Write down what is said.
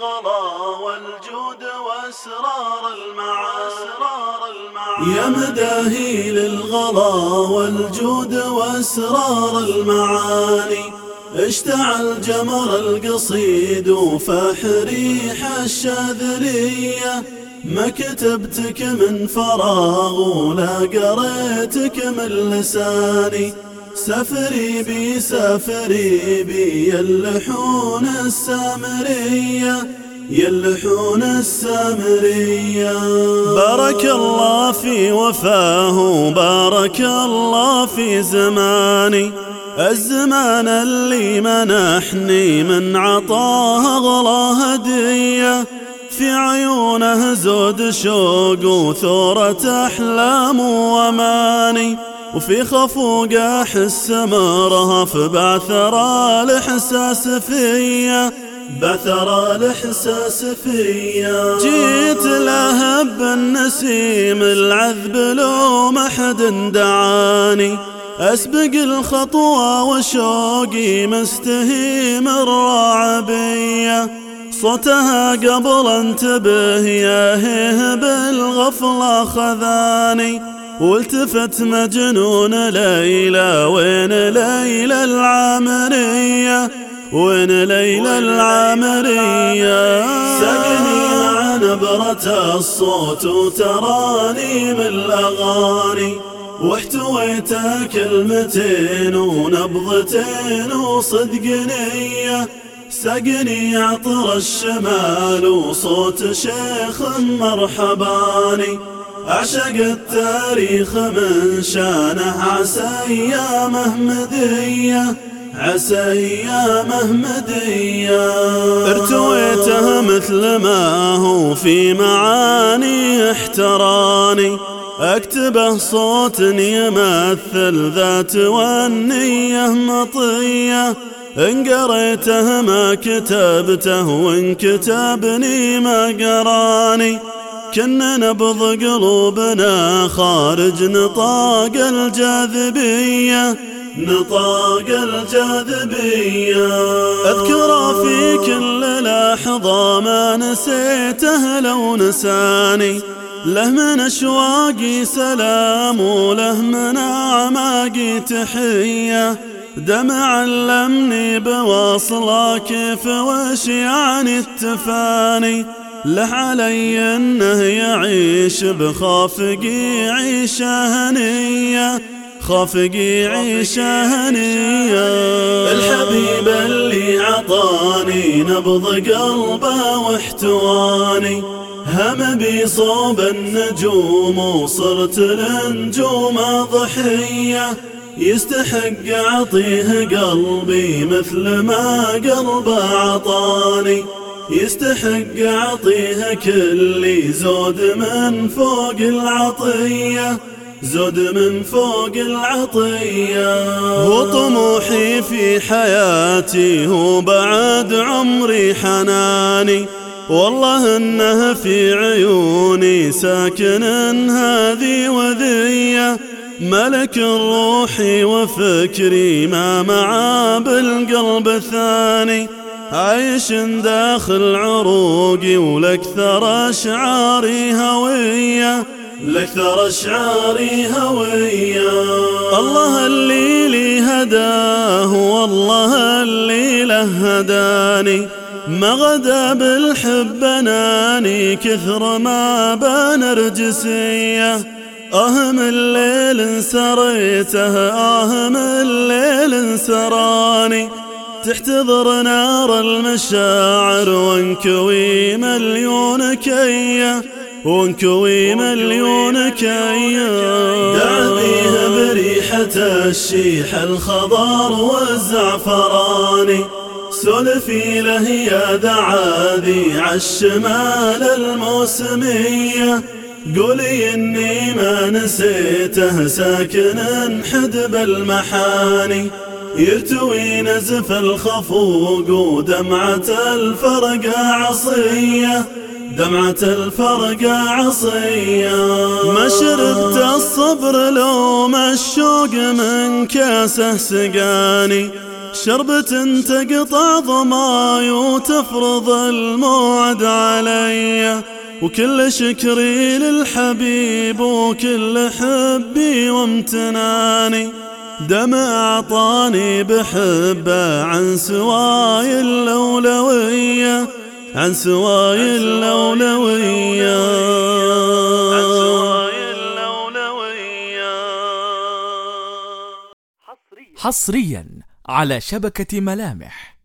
للغلا والجود وأسرار المعاني يا مداهي للغلا والجود وأسرار المعاني اشتعل جمر القصيد وفاح ريح الشاذلية ما كتبتك من فراغ ولا قريتك من لساني سفري بي سفري بي اللحون السامرية يلحون السامرية. بارك الله في وفاه بارك الله في زماني. الزمان اللي منحني من عطاه أغلى هدية. في عيونه زود شوق وثورة أحلام وأماني وفي خفوق أحس مرهف بعثر الإحساس فيا. بعثر الإحساس فيا. جيت لهب النسيم العذب لو ما حد دعاني. أسبق الخطوة وشوقي مستهيم الرعبية صوتها قبل انتبه يا هيه بالغفلة خذاني. والتفت مجنون ليلى وين ليلى العامرية وين ليلى العامرية سقني مع نبرة الصوت وترانيم الأغاني واحتويت كلمتين ونبضتين وصدق نية. سقني عطر الشمال وصوت شيخ مرحباني. أعشق التاريخ من شانه عسى أيامه مدية عسى أيامه مدية ارتويته مثل ما هو في معاني احتراني. اكتبه صوت يمثل ذات والنية مطية. إن قريته ما كتبته وإن كتبني ما قراني. كنا نبض قلوبنا خارج نطاق الجاذبية. نطاق الجاذبية. أذكر في كل لحظة ما نسيته لو نساني. له من أشواقي سلام وله من أعماقي تحية. دمع علمني بوصله كيف وش يعني التفاني. له علي أنه يعيش بخافقي عيشه هنيه خافقي عيشه هنيه الحبيب اللي عطاني نبض قلبه واحتواني هم بي صوب النجوم وصرت لنجوم ضحية. يستحق أعطيه قلبي مثل ما قلبه عطاني. يستحق أعطيه كل زود من فوق العطية زود من فوق العطية. هو طموحي في حياتي هو بعد عمري حناني. والله انه في عيوني ساكن هذه وذية. ملك روحي وفكري ما معاه بالقلب ثاني عايش داخل عروقي ولكثر أشعاري هوية لكثر أشعاري هوية. الله اللي لي هداه والله اللي له هداني. ما غدا بالحب ناني كثر ما بنرجسيه آه من الليل انسريته آه من الليل انسراني. تحتضر نار المشاعر وانكوي مليون كيه وانكوي مليون كيه دعبيها بريحة الشيح الخضار والزعفراني سلفي له يا دعاذي عالشمال الموسمية. قولي إني ما نسيته ساكن حدب المحاني. يرتوي نزف الخفوق ودمعة الفرقة عصية. دمعة الفرقة عصية. ما شربت الصبر لو ما الشوق من كاسه سقاني. شربة تقطع ضماي وتفرض الموعد علي. وكل شكري للحبيب وكل حبي وامتناني. دم أعطاني بحبه عن سواي الأولوية عن سواي الأولوية عن سواي الأولوية حصريا على شبكة ملامح.